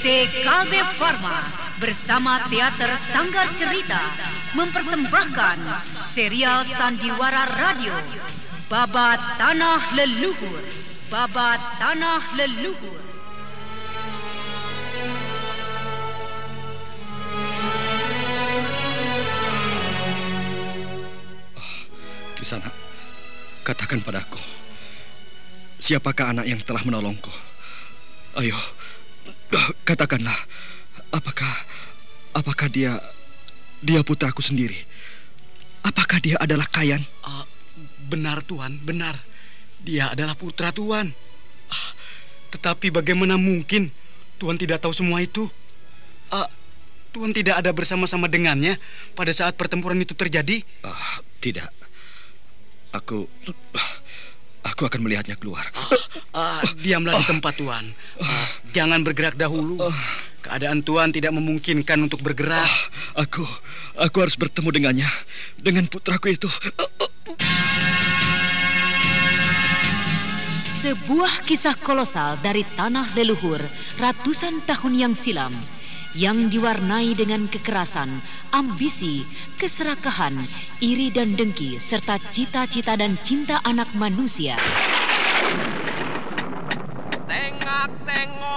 PT Kalbe Farma bersama Teater Sanggar Cerita mempersembahkan serial Sandiwara Radio Babat Tanah Leluhur Babat Tanah Leluhur Kisana, katakan padaku, siapakah anak yang telah menolongku? Ayo, katakanlah, apakah apakah dia dia putraku sendiri? Apakah dia adalah Kayan? Uh, benar Tuhan, benar. Dia adalah putra Tuhan. Uh, tetapi bagaimana mungkin Tuhan tidak tahu semua itu? Uh, Tuhan tidak ada bersama-sama dengannya pada saat pertempuran itu terjadi? Uh, tidak. Aku aku akan melihatnya keluar. Uh, uh, diamlah di tempat Tuan. Uh, jangan bergerak dahulu. Keadaan Tuan tidak memungkinkan untuk bergerak. Aku aku harus bertemu dengannya, dengan putraku itu. Sebuah kisah kolosal dari tanah leluhur ratusan tahun yang silam yang diwarnai dengan kekerasan, ambisi, keserakahan, iri dan dengki, serta cita-cita dan cinta anak manusia.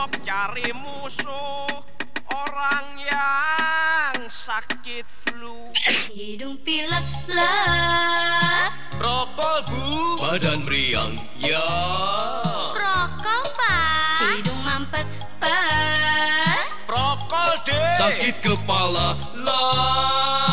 Tengok-tengok cari musuh orang yang sakit flu. Hidung pilek lah. Rokok bu. Badan meriang ya. Rokok pak. Hidung mampet pak. Rokok deh. Sakit kepala lah.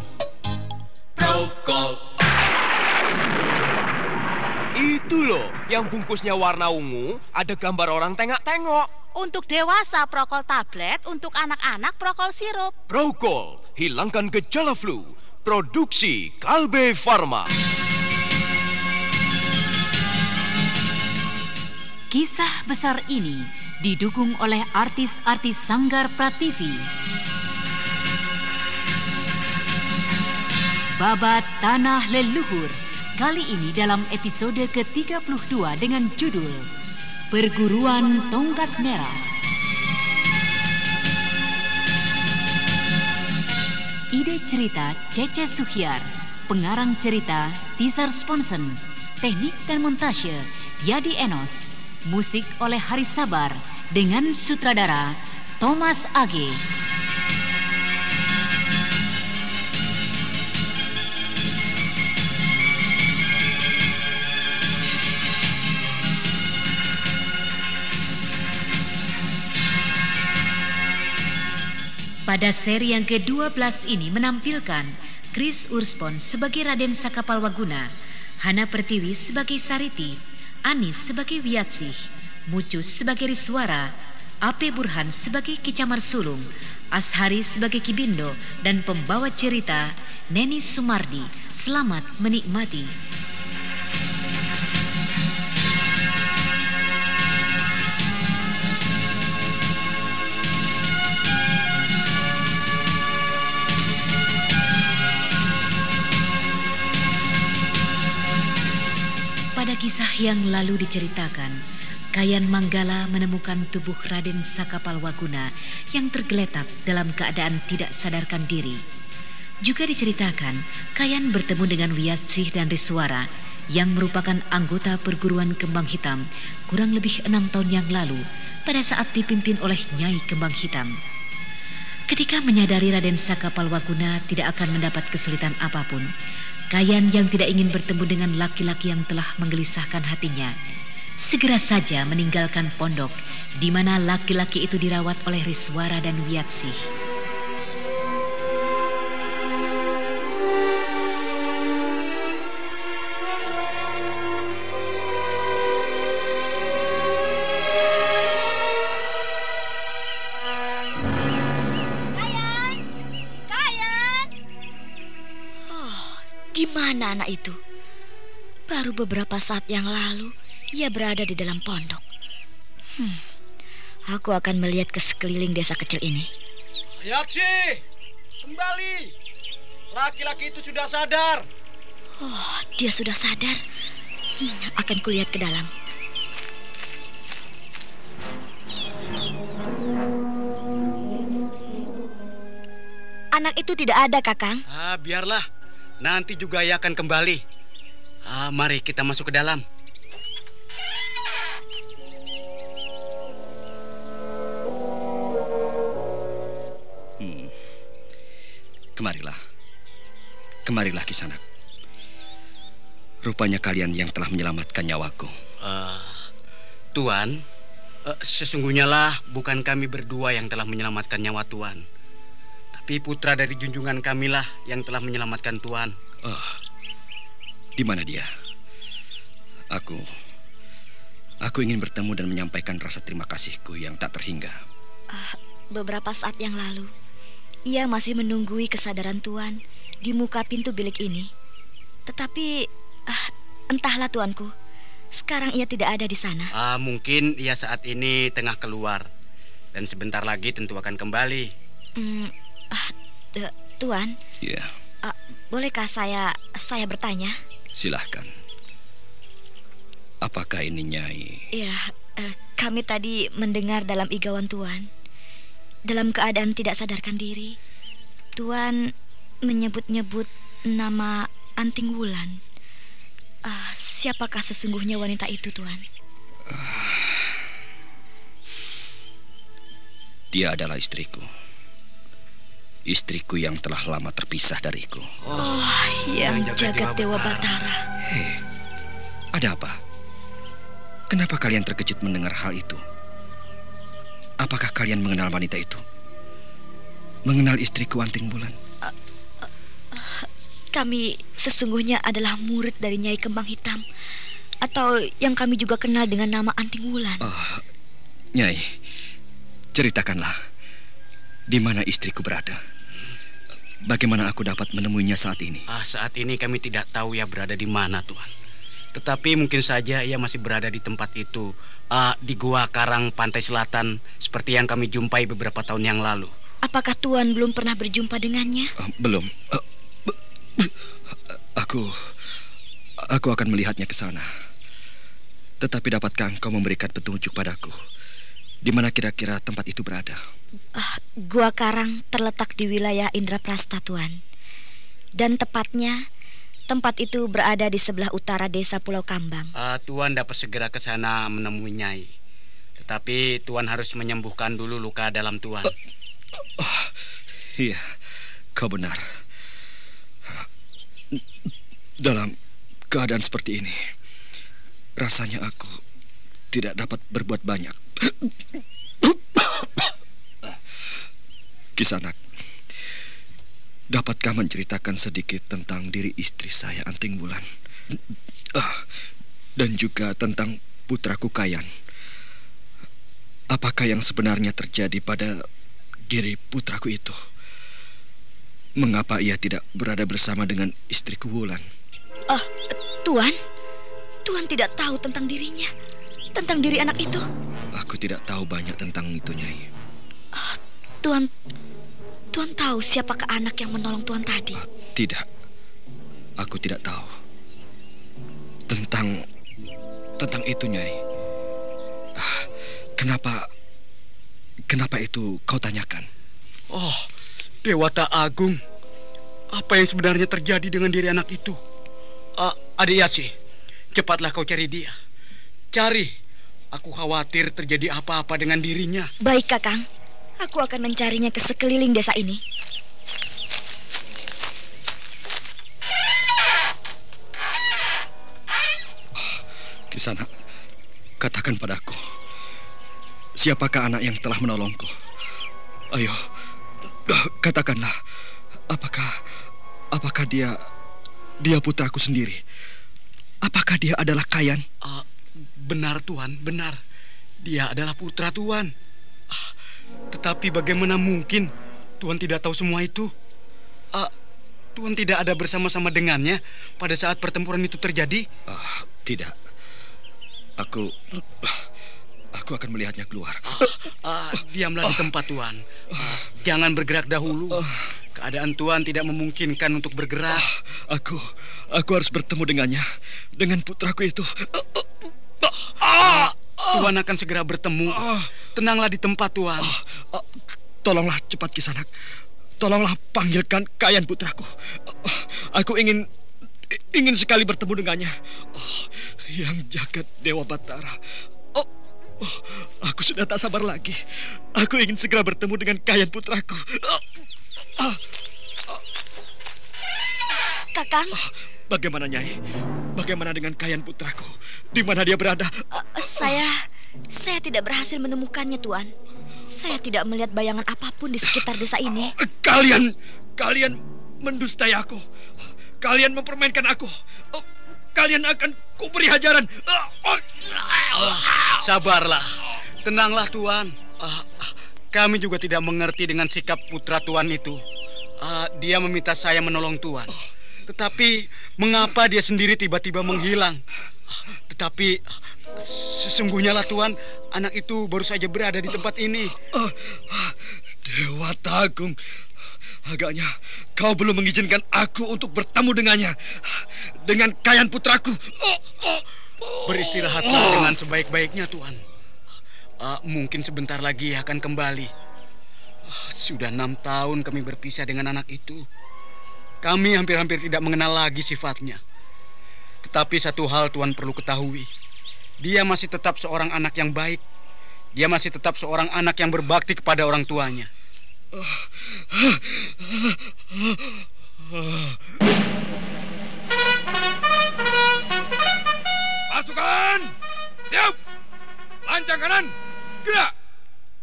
Yang bungkusnya warna ungu, ada gambar orang tengok-tengok. Untuk dewasa prokol tablet, untuk anak-anak prokol sirup. Prokol, hilangkan gejala flu. Produksi Kalbe Farma. Kisah besar ini didukung oleh artis-artis Sanggar Prativi. Babat Tanah Leluhur kali ini dalam episode ke-32 dengan judul Perguruan Tongkat Merah. Ide cerita Cece Suhyar, pengarang cerita Tizar Sponsen, teknik dan montase Yadi Enos, musik oleh Hari Sabar dengan sutradara Thomas Age. Pada seri yang ke-12 ini menampilkan Chris Urspon sebagai Raden Sakapalwaguna, Hana Pertiwi sebagai Sariti, Anis sebagai Wiyatsih, Mucus sebagai Riswara, Ape Burhan sebagai Kicamar Sulung, Ashari sebagai Kibindo, dan pembawa cerita Neni Sumardi. Selamat menikmati. Yang lalu diceritakan, Kayan Manggala menemukan tubuh Raden Sakapalwaguna yang tergeletak dalam keadaan tidak sadarkan diri. Juga diceritakan, Kayan bertemu dengan Wiyatsih dan Riswara yang merupakan anggota perguruan Kembang Hitam kurang lebih enam tahun yang lalu pada saat dipimpin oleh Nyai Kembang Hitam. Ketika menyadari Raden Sakapalwaguna tidak akan mendapat kesulitan apa pun, Kayan yang tidak ingin bertemu dengan laki-laki yang telah menggelisahkan hatinya, segera saja meninggalkan pondok di mana laki-laki itu dirawat oleh Riswara dan Wiyatsih. Anak itu? Baru beberapa saat yang lalu ia berada di dalam pondok. Hmm, aku akan melihat ke sekeliling desa kecil ini. Yaksi, kembali. Laki-laki itu sudah sadar. Oh, dia sudah sadar. Hmm, akan kulihat ke dalam. Anak itu tidak ada, Kakang. Ah, biarlah. Nanti juga ia akan kembali. Ah, mari kita masuk ke dalam. Kemarilah. Kemarilah Kisanak. Rupanya kalian yang telah menyelamatkan nyawaku. Ah, Tuan, eh, sesungguhnya lah bukan kami berdua yang telah menyelamatkan nyawa Tuan. Tapi putra dari junjungan kamilah yang telah menyelamatkan Tuan. Oh, di mana dia? Aku, aku ingin bertemu dan menyampaikan rasa terima kasihku yang tak terhingga. Ah, beberapa saat yang lalu, ia masih menunggui kesadaran Tuan di muka pintu bilik ini. Tetapi, ah, entahlah tuanku, sekarang ia tidak ada di sana. Ah, mungkin ia saat ini tengah keluar. Dan sebentar lagi tentu akan kembali. Hmm, ah, de- tuan, Ya, ah, bolehkah saya saya bertanya? silahkan. Apakah ini Nyai? Ya, eh, kami tadi mendengar dalam igawan Tuan, dalam keadaan tidak sadarkan diri, Tuan menyebut-nyebut nama Anting Wulan. Ah, siapakah sesungguhnya wanita itu, Tuan? Dia adalah istriku. Istriku yang telah lama terpisah dariku. Oh, yang yang jagat Dewa Dewa Batara. Hei, ada apa? Kenapa kalian terkejut mendengar hal itu? Apakah kalian mengenal wanita itu? Mengenal istriku Anting Bulan? Kami sesungguhnya adalah murid dari Nyai Kembang Hitam atau yang kami juga kenal dengan nama Anting Wulan. Oh, Nyai, ceritakanlah di mana istriku berada. Bagaimana aku dapat menemuinya saat ini? Ah, saat ini kami tidak tahu ia berada di mana, Tuhan. Tetapi mungkin saja ia masih berada di tempat itu, ah, di Gua Karang Pantai Selatan, seperti yang kami jumpai beberapa tahun yang lalu. Apakah Tuan belum pernah berjumpa dengannya? Eh, belum. Be- be- aku aku akan melihatnya ke sana. Tetapi dapatkah engkau memberikan petunjuk padaku di mana kira-kira tempat itu berada? Ah, Gua Karang terletak di wilayah Indraprasta, Tuan. Dan tepatnya tempat itu berada di sebelah utara desa Pulau Kambang. Ah, Tuan dapat segera ke sana menemui Nyai. Tetapi Tuan harus menyembuhkan dulu luka dalam Tuan. Iya, kau benar. Dalam keadaan seperti ini, rasanya aku tidak dapat berbuat banyak. Kisanak, dapatkah menceritakan sedikit tentang diri istri saya Anting Bulan? Ah, Dan juga tentang putraku Kayan. Apakah yang sebenarnya terjadi pada diri putraku itu? Mengapa ia tidak berada bersama dengan istriku Wulan? Oh, Tuan? Tuan tidak tahu tentang dirinya, tentang diri anak itu. Aku tidak tahu banyak tentang itu, Nyai. Tuan, Tuan tahu siapakah anak yang menolong Tuan tadi? Ah, Tidak. Aku tidak tahu. Tentang tentang itu, Nyai. Ah, Kenapa kenapa itu kau tanyakan? Oh, Dewata Agung. Apa yang sebenarnya terjadi dengan diri anak itu? Ah, adik Yasi, cepatlah kau cari dia. Cari. Aku khawatir terjadi apa-apa dengan dirinya. Baik, Kakang. Aku akan mencarinya ke sekeliling desa ini. Kisana, katakan padaku. Siapakah anak yang telah menolongku? Ayo, katakanlah. Apakah apakah dia dia putraku sendiri? Apakah dia adalah Kayan? Ah, benar Tuan, benar. Dia adalah putra Tuan. Ah, tetapi bagaimana mungkin Tuan tidak tahu semua itu? Ah, Tuhan tidak ada bersama-sama dengannya pada saat pertempuran itu terjadi? Ah, tidak. Aku aku akan melihatnya keluar. Ah, diamlah di tempat Tuhan. Ah, jangan bergerak dahulu. Keadaan Tuhan tidak memungkinkan untuk bergerak. Aku aku harus bertemu dengannya, dengan putraku itu. Tuhan akan segera bertemu. Tenanglah di tempat Tuhan. Ah, Tolonglah cepat Kisanak. Tolonglah panggilkan Kayan putraku. Aku ingin ingin sekali bertemu dengannya. Oh, yang jagat Dewa Batara. Oh, oh, aku sudah tak sabar lagi. Aku ingin segera bertemu dengan Kayan putraku. Oh, ah, Kakang, ah, bagaimana Nyai? Bagaimana dengan Kayan putraku? Di mana dia berada? eh, saya saya tidak berhasil menemukannya, Tuan. Saya tidak melihat bayangan apa pun di sekitar desa ini. Kalian, kalian mendustai aku. Kalian mempermainkan aku. Oh, Kalian akan kuberi hajaran. Oh, oh. Sabarlah. Tenanglah Tuhan. Ah, kami juga tidak mengerti dengan sikap putra Tuhan itu. Ah, dia meminta saya menolong Tuhan. Tetapi mengapa dia sendiri tiba-tiba menghilang? Tetapi sesungguhnya lah Tuhan, anak itu baru saja berada di tempat ini. Dewa Tagung, agaknya kau belum mengizinkan aku untuk bertemu dengannya, dengan Kayan putraku. Oh, oh. Beristirahatlah dengan sebaik-baiknya Tuhan. Ah, mungkin sebentar lagi akan kembali. Ah, sudah enam tahun kami berpisah dengan anak itu. Kami hampir-hampir tidak mengenal lagi sifatnya. Tetapi satu hal Tuhan perlu ketahui. Dia masih tetap seorang anak yang baik. Dia masih tetap seorang anak yang berbakti kepada orang tuanya. Pasukan! Siap! Lancang kanan! Gerak!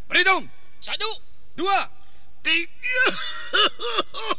Berhitung! Satu, Dua! tiga.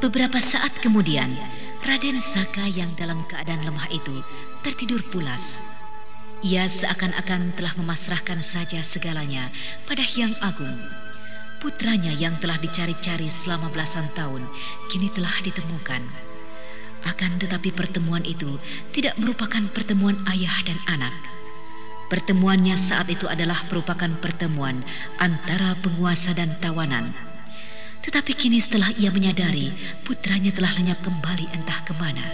Beberapa saat kemudian, Raden Saka yang dalam keadaan lemah itu tertidur pulas. Ia seakan-akan telah memasrahkan saja segalanya pada Hyang Agung. Putranya yang telah dicari-cari selama belasan tahun kini telah ditemukan. Akan tetapi pertemuan itu tidak merupakan pertemuan ayah dan anak. Pertemuannya saat itu adalah merupakan pertemuan antara penguasa dan tawanan. Tetapi kini setelah ia menyadari putranya telah lenyap kembali entah ke mana.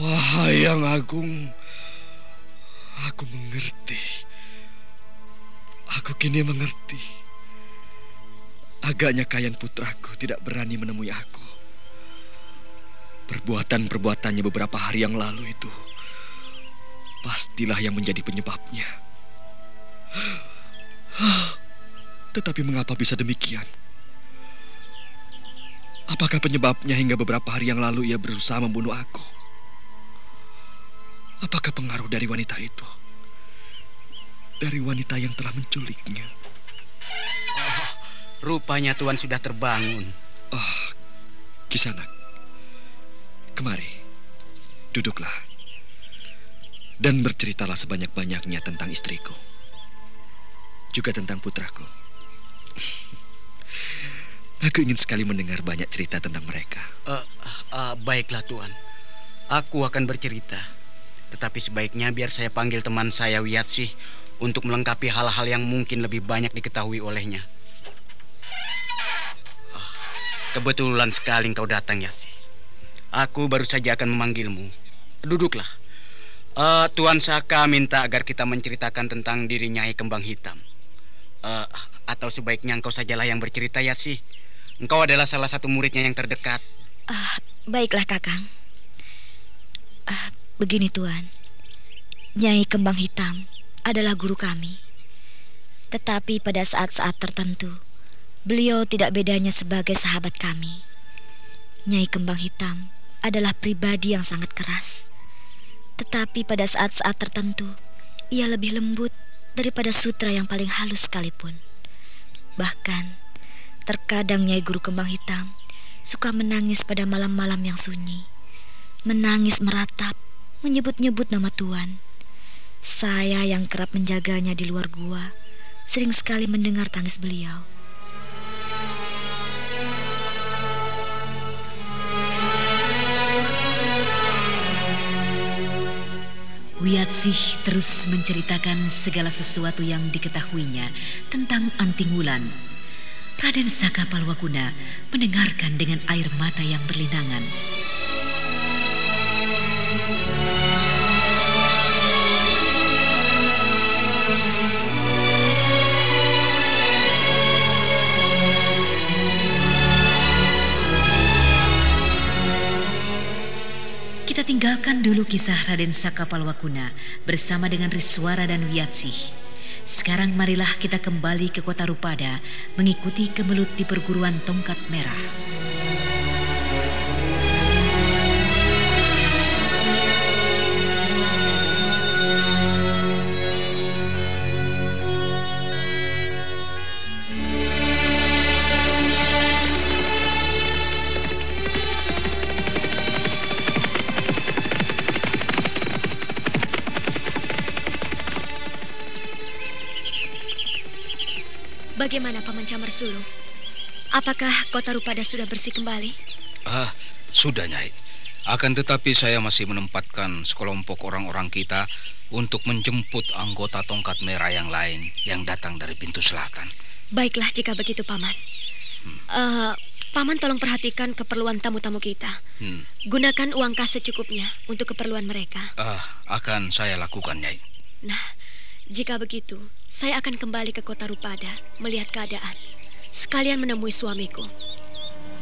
Wahai yang agung, aku mengerti. Aku kini mengerti. Agaknya Kayan putraku tidak berani menemui aku. Perbuatan-perbuatannya beberapa hari yang lalu itu pastilah yang menjadi penyebabnya. Tetapi mengapa bisa demikian? Apakah penyebabnya hingga beberapa hari yang lalu ia berusaha membunuh aku? Apakah pengaruh dari wanita itu? Dari wanita yang telah menculiknya. Rupanya Tuhan sudah terbangun. Oh, Kisanak. Kemari. Duduklah. Dan berceritalah sebanyak-banyaknya tentang istriku. Juga tentang putraku. Aku ingin sekali mendengar banyak cerita tentang mereka. Uh, uh, baiklah Tuan, aku akan bercerita. Tetapi sebaiknya biar saya panggil teman saya Wiyatsih untuk melengkapi hal-hal yang mungkin lebih banyak diketahui olehnya. Uh, kebetulan sekali engkau datang, Yasi. Aku baru saja akan memanggilmu. Duduklah. Uh, Tuan Saka minta agar kita menceritakan tentang diri Nyai Kembang Hitam. Uh, atau sebaiknya engkau sajalah yang bercerita, Yasi. Engkau adalah salah satu muridnya yang terdekat. Ah, baiklah Kakang. Ah, begini Tuan. Nyai Kembang Hitam adalah guru kami. Tetapi pada saat-saat tertentu, beliau tidak bedanya sebagai sahabat kami. Nyai Kembang Hitam adalah pribadi yang sangat keras. Tetapi pada saat-saat tertentu, ia lebih lembut daripada sutra yang paling halus sekalipun. Bahkan, Terkadang Nyai Guru Kembang Hitam suka menangis pada malam-malam yang sunyi. Menangis meratap, menyebut-nyebut nama Tuan. Saya yang kerap menjaganya di luar gua, sering sekali mendengar tangis beliau. Wiyatsih terus menceritakan segala sesuatu yang diketahuinya tentang Anting Wulan Raden Saka Palwaguna mendengarkan dengan air mata yang berlinangan. Kita tinggalkan dulu kisah Raden Saka Palwaguna bersama dengan Riswara dan Wiyatsih. Sekarang marilah kita kembali ke kota Rupada mengikuti kemelut di perguruan tongkat merah. Bagaimana Paman Camar Sulung? Apakah kota Rupada sudah bersih kembali? Ah, sudah Nyai. Akan tetapi saya masih menempatkan sekelompok orang-orang kita untuk menjemput anggota tongkat merah yang lain yang datang dari pintu selatan. Baiklah jika begitu Paman. Hmm. Uh, Paman tolong perhatikan keperluan tamu-tamu kita. Hmm. Gunakan uang kas secukupnya untuk keperluan mereka. Ah, akan saya lakukan, Nyai. Nah, jika begitu, saya akan kembali ke kota Rupada melihat keadaan. Sekalian menemui suamiku.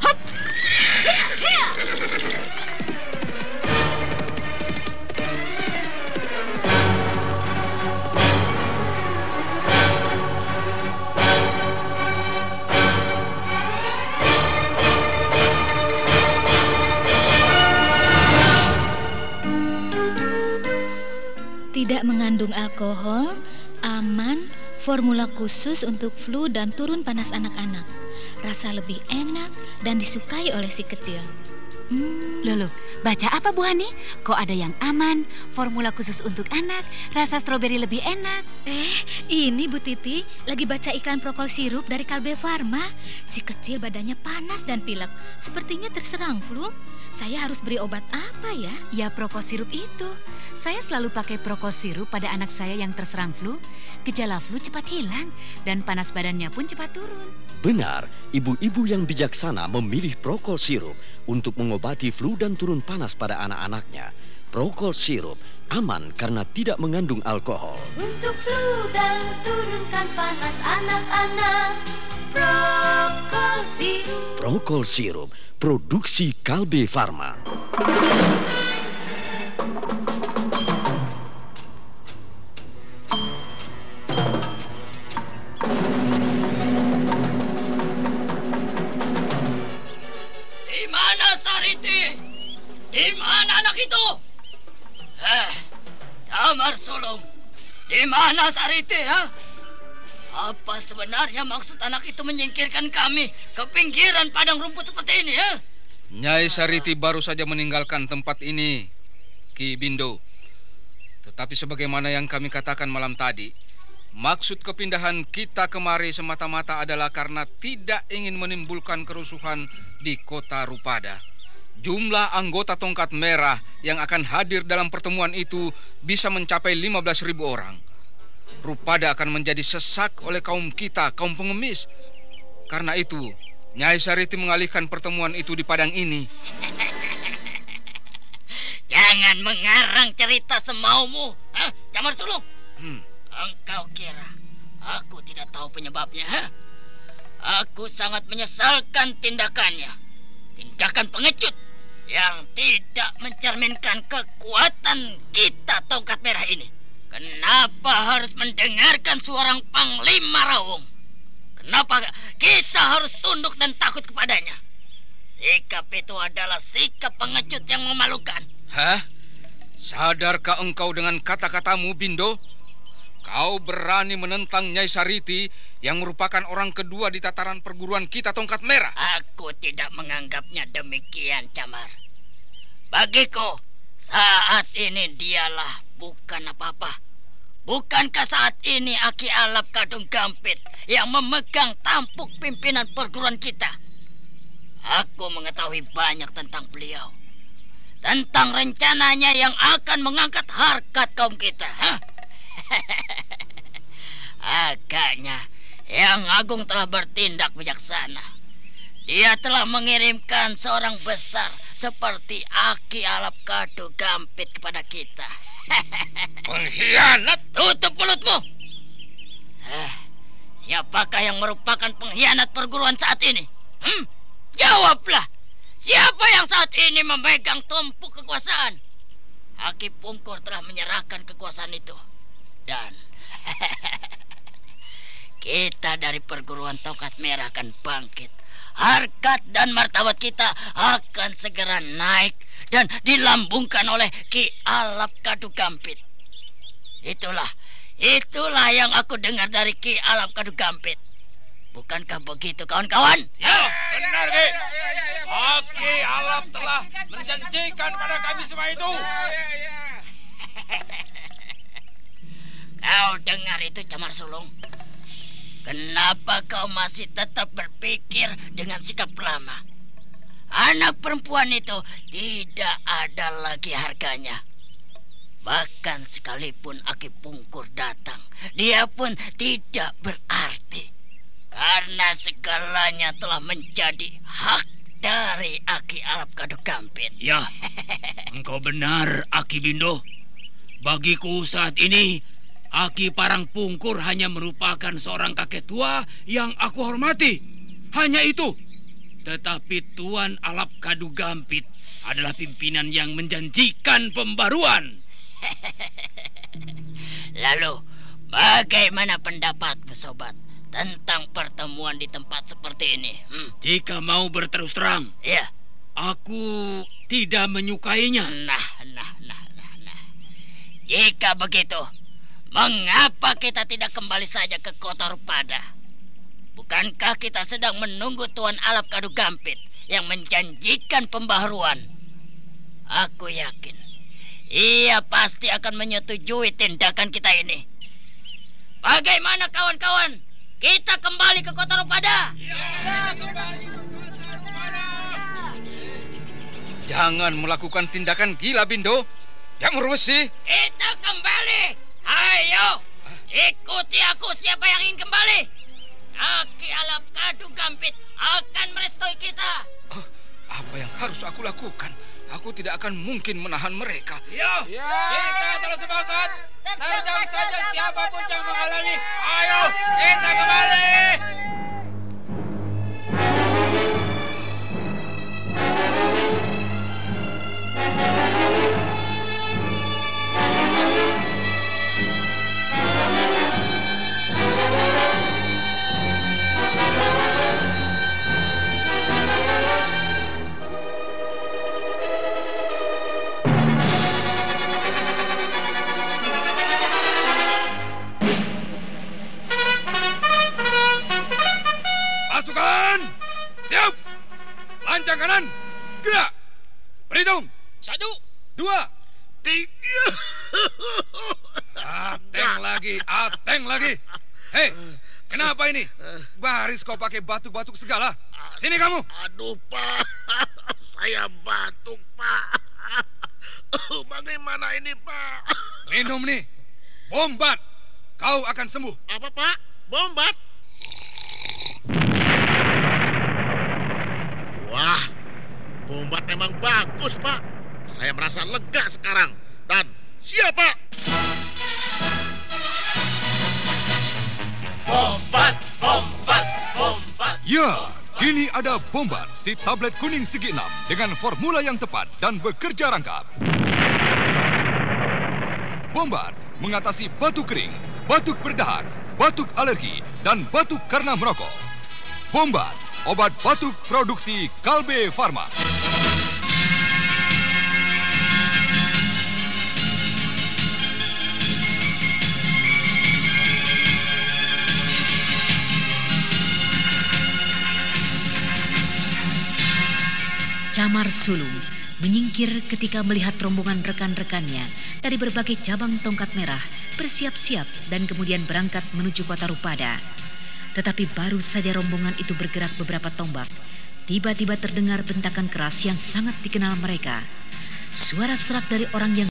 Hop! Hiya, hiya! Formula khusus untuk flu dan turun panas anak-anak. Rasa lebih enak dan disukai oleh si kecil. Hmm. Loh, baca apa Bu Hani? Kok ada yang aman, formula khusus untuk anak, rasa stroberi lebih enak? Eh, ini Bu Titi lagi baca iklan prokol sirup dari Kalbe Farma. Si kecil badannya panas dan pilek, sepertinya terserang flu. Saya harus beri obat apa ya? Ya prokol sirup itu. Saya selalu pakai Prokol sirup pada anak saya yang terserang flu. Gejala flu cepat hilang dan panas badannya pun cepat turun. Benar, ibu-ibu yang bijaksana memilih Prokol sirup untuk mengobati flu dan turun panas pada anak-anaknya. Prokol sirup aman karena tidak mengandung alkohol. Untuk flu dan turunkan panas anak-anak. Prokol sirup. Prokol sirup, produksi Kalbe Farma. Di mana anak itu? Eh, Damar Sulung. Di mana Sariti, ha? Apa sebenarnya maksud anak itu menyingkirkan kami ke pinggiran padang rumput seperti ini, ya? Nyai Sariti baru saja meninggalkan tempat ini, Ki Bindo. Tetapi sebagaimana yang kami katakan malam tadi, Maksud kepindahan kita kemari semata-mata adalah karena tidak ingin menimbulkan kerusuhan di kota Rupada. Jumlah anggota tongkat merah yang akan hadir dalam pertemuan itu bisa mencapai 15.000 orang. Rupada akan menjadi sesak oleh kaum kita, kaum pengemis. Karena itu, Nyai Sariti mengalihkan pertemuan itu di padang ini. Jangan mengarang cerita semaumu, Hah? Camar Sulung. Hmm. Engkau kira aku tidak tahu penyebabnya, ha? Aku sangat menyesalkan tindakannya. Tindakan pengecut yang tidak mencerminkan kekuatan kita tongkat merah ini. Kenapa harus mendengarkan seorang panglima Rawung? Kenapa kita harus tunduk dan takut kepadanya? Sikap itu adalah sikap pengecut yang memalukan. Hah? Sadarkah engkau dengan kata-katamu, Bindo? Kau berani menentang Nyai Sariti yang merupakan orang kedua di tataran perguruan kita tongkat merah. Aku tidak menganggapnya demikian, Camar. Bagiku, saat ini dialah bukan apa-apa. Bukankah saat ini Aki Alap Kadung Gampit yang memegang tampuk pimpinan perguruan kita? Aku mengetahui banyak tentang beliau. Tentang rencananya yang akan mengangkat harkat kaum kita. Agaknya yang Agung telah bertindak bijaksana. Dia telah mengirimkan seorang besar seperti Aki Alap Kado Gampit kepada kita. Pengkhianat! Tutup mulutmu! Eh, siapakah yang merupakan pengkhianat perguruan saat ini? Hmm? Jawablah! Siapa yang saat ini memegang tumpuk kekuasaan? Aki Pungkur telah menyerahkan kekuasaan itu. Dan kita dari perguruan tongkat merah akan bangkit. Harkat dan martabat kita akan segera naik dan dilambungkan oleh Ki Alap Kadu Gampit. Itulah, itulah yang aku dengar dari Ki Alap Kadu Gampit. Bukankah begitu kawan-kawan? Ya, benar, Ki. Aki Alap telah menjanjikan pada kami semua itu. Kau dengar itu Camar Sulung? Kenapa kau masih tetap berpikir dengan sikap lama? Anak perempuan itu tidak ada lagi harganya. Bahkan sekalipun Aki Pungkur datang, dia pun tidak berarti. Karena segalanya telah menjadi hak dari Aki Alap Kado Gampit. Ya, engkau benar, Aki Bindo. Bagiku saat ini, Aki Parang Pungkur hanya merupakan seorang kakek tua yang aku hormati. Hanya itu. Tetapi Tuan Alap Kadu Gampit adalah pimpinan yang menjanjikan pembaruan. Lalu, bagaimana pendapatmu, sobat, tentang pertemuan di tempat seperti ini? Hmm? Jika mau berterus terang, ya, aku tidak menyukainya. Nah, nah, nah, nah, nah. Jika begitu, mengapa kita tidak kembali saja ke kota Rupada? Bukankah kita sedang menunggu Tuan Alap Kadu Gampit yang menjanjikan pembaharuan? Aku yakin ia pasti akan menyetujui tindakan kita ini. Bagaimana kawan-kawan? Kita kembali ke kota Rupada. Jangan melakukan tindakan gila, Bindo. Jamur besi. Kita kembali. Ayo, ikuti aku siapa yang ingin kembali. Aki Alap Kadu Gampit akan merestui kita. Oh, apa yang harus aku lakukan? Aku tidak akan mungkin menahan mereka. Ya, kita telah sepakat. Terjang saja siapa pun yang menghalangi. Ayo, kita kembali. Pasukan! Lancang kanan! Gerak! Berhitung! Satu, Dua! Tiga. Ateng lagi, ateng lagi. Hei, kenapa ini? Baris kau pakai batuk-batuk segala. Sini kamu. Aduh, Pak. Saya batuk, Pak. Bagaimana ini, Pak? Minum nih. Bombat. Kau akan sembuh. Apa, Pak? Bombat? Wah, bombat memang bagus, Pak. Saya merasa lega sekarang. Dan siapa? Bombat, bombat, bombat. Ya, kini ada Bombat, si tablet kuning segi enam dengan formula yang tepat dan bekerja rangkap. Bombat mengatasi batuk kering, batuk berdahak, batuk alergi, dan batuk karena merokok. Bombat, obat batuk produksi Kalbe Farma. Camar sulung menyingkir ketika melihat rombongan rekan-rekannya dari berbagai cabang tongkat merah bersiap-siap dan kemudian berangkat menuju kota Rupada. Tetapi baru saja rombongan itu bergerak beberapa tombak, tiba-tiba terdengar bentakan keras yang sangat dikenal mereka. Suara serak dari orang yang